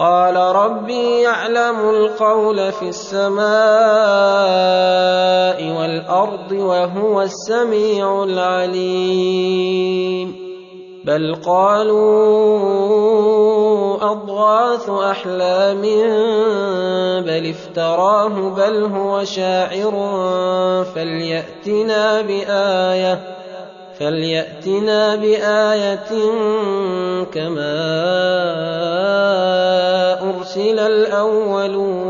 قال ربي يعلم القول في السماء والأرض وهو السميع العليم. بل قالوا أضغاث أحلام بل افتراه بل هو شاعر فليأتنا بآية. فلياتنا بايه كما ارسل الاولون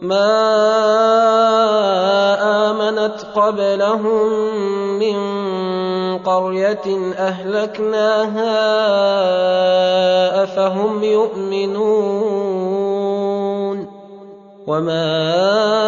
ما امنت قبلهم من قريه اهلكناها افهم يؤمنون وما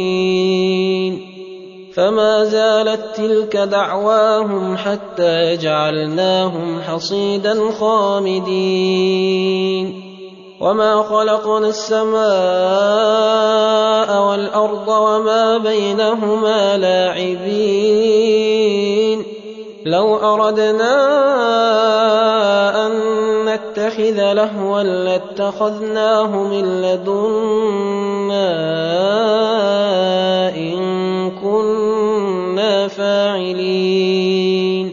فما زالت تلك دعواهم حتى جعلناهم حصيدا خامدين وما خلقنا السماء والارض وما بينهما لاعبين لو اردنا ان نتخذ لهوا لاتخذناه من لدنا ان كنا فاعلين.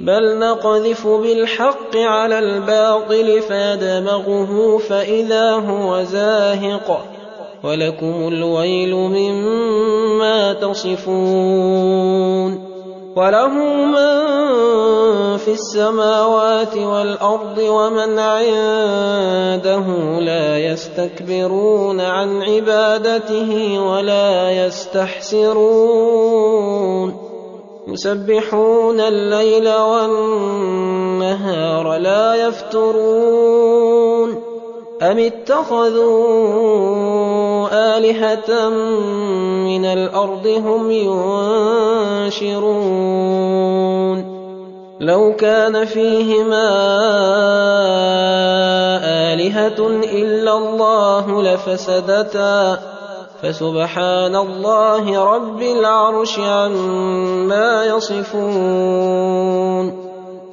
بل نقذف بالحق على الباطل فيدمغه فإذا هو زاهق. ولكم الويل مما تصفون. وله من في السماوات والأرض ومن عنده لا يستكبرون عن عبادته ولا يستحسرون. يسبحون الليل والنهار لا يفترون. أم اتخذوا آلهة من الأرض هم ينشرون لو كان فيهما آلهة إلا الله لفسدتا فسبحان الله رب العرش عما يصفون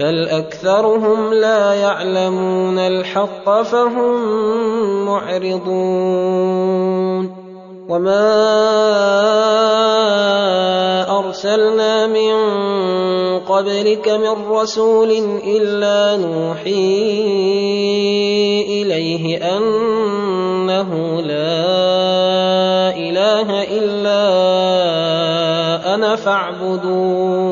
بل اكثرهم لا يعلمون الحق فهم معرضون وما ارسلنا من قبلك من رسول الا نوحي اليه انه لا اله الا أنا فاعبدون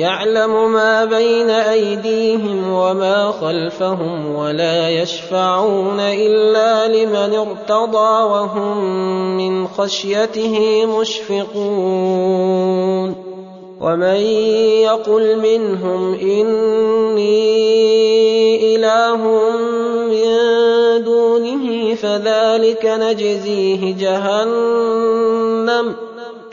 يعلم ما بين أيديهم وما خلفهم ولا يشفعون إلا لمن ارتضى وهم من خشيته مشفقون ومن يقل منهم إني إله من دونه فذلك نجزيه جهنم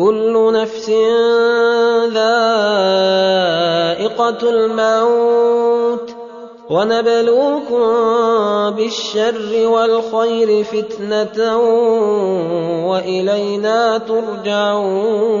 كل نفس ذائقة الموت ونبلوكم بالشر والخير فتنة وإلينا ترجعون.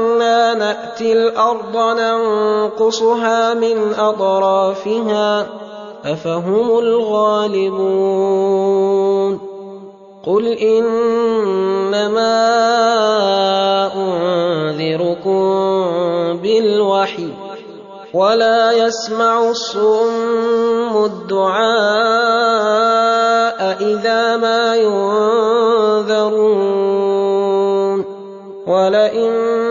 نَأْتِي الْأَرْضَ نَنقُصُهَا مِنْ أَطْرَافِهَا ۚ أَفَهُمُ الْغَالِبُونَ قُلْ إِنَّمَا أُنذِرُكُم بِالْوَحْيِ ۚ وَلَا يَسْمَعُ الصُّمُّ الدُّعَاءَ إِذَا مَا يُنذَرُونَ وَلَئِن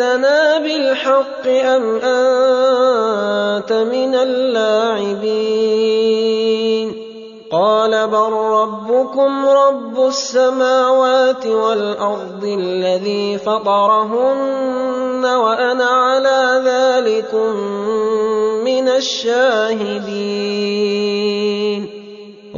أَجِئْتَنَا بِالْحَقِّ أَمْ أَنتَ مِنَ اللَّاعِبِينَ قَالَ بَل رَّبُّكُمْ رَبُّ السَّمَاوَاتِ وَالْأَرْضِ الَّذِي فَطَرَهُنَّ وَأَنَا عَلَىٰ ذَٰلِكُم مِّنَ الشَّاهِدِينَ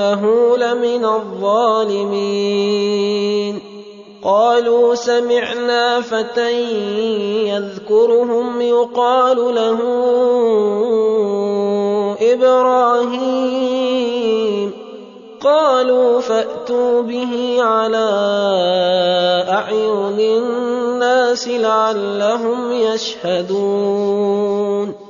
إِنَّهُ لَمِنَ الظَّالِمِينَ. قَالُوا سَمِعْنَا فَتًى يَذْكُرُهُمْ يُقَالُ لَهُ إِبْرَاهِيمُ. قَالُوا فَأْتُوا بِهِ عَلَىٰ أَعْيُنِ النَّاسِ لَعَلَّهُمْ يَشْهَدُونَ.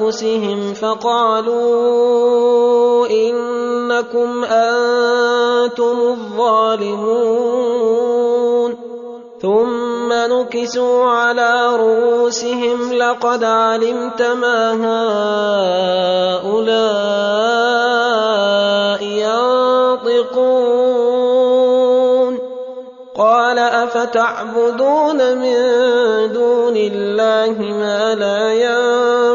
أنفسهم فقالوا إنكم أنتم الظالمون. ثم نكسوا على رؤوسهم لقد علمت ما هؤلاء ينطقون. قال أفتعبدون من دون الله ما لا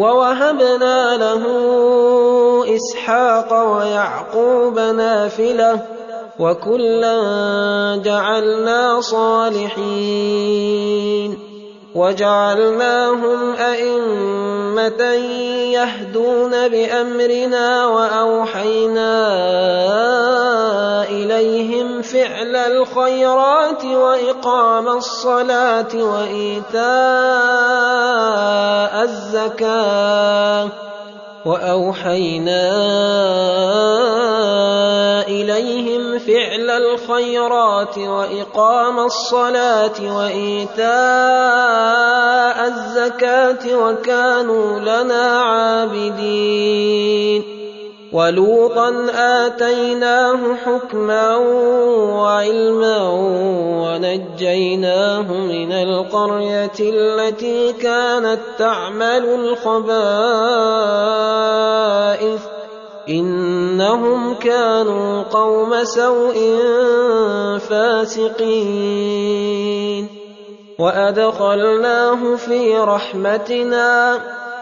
ووهبنا له إسحاق ويعقوب نافلة وكلا جعلنا صالحين وجعلناهم أئمة يهدون بأمرنا وأوحينا إليهم فعل الخيرات وإقام الصلاة وإيتاء الزكاة وأوحينا إليهم فعل الخيرات وإقام الصلاة وإيتاء الزكاة وكانوا لنا عابدين. ولوطا آتيناه حكما وعلما ونجيناه من القرية التي كانت تعمل الخبائث إنهم كانوا قوم سوء فاسقين. وأدخلناه في رحمتنا.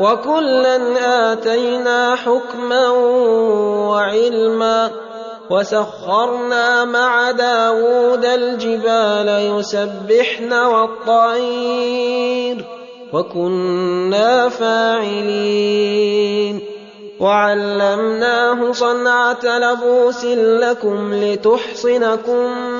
وكلا آتينا حكما وعلما وسخرنا مع داود الجبال يسبحن والطير وكنا فاعلين وعلمناه صنعة لبوس لكم لتحصنكم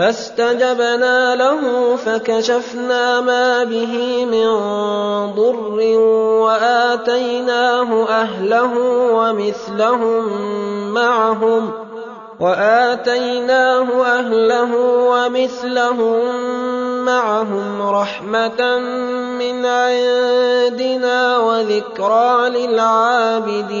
فاستجبنا له فكشفنا ما به من ضر وآتيناه أهله ومثلهم معهم رحمة من عندنا وذكرى للعابدين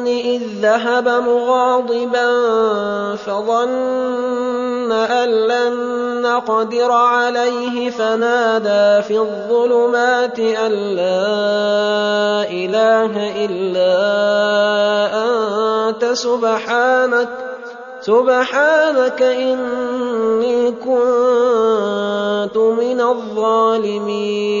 النون إذ ذهب مغاضبا فظن أن لن نقدر عليه فنادى في الظلمات أن لا إله إلا أنت سبحانك سبحانك إني كنت من الظالمين.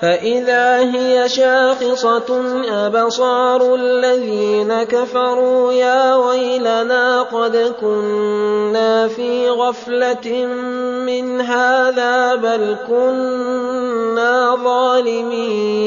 فإذا هي شاخصة أبصار الذين كفروا يا ويلنا قد كنا في غفلة من هذا بل كنا ظالمين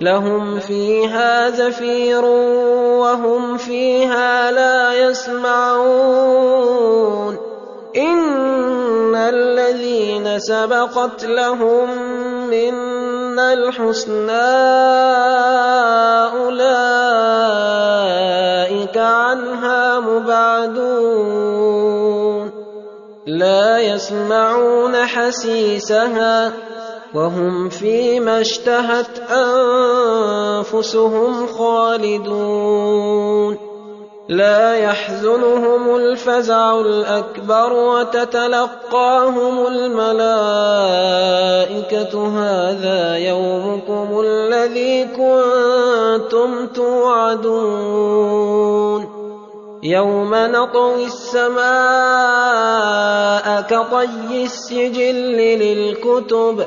لهم فيها زفير وهم فيها لا يسمعون. إن الذين سبقت لهم منا الحسنى أولئك عنها مبعدون. لا يسمعون حسيسها. وهم فيما اشتهت أنفسهم خالدون. لا يحزنهم الفزع الأكبر وتتلقاهم الملائكة. هذا يومكم الذي كنتم توعدون. يوم نطوي السماء كطي السجل للكتب.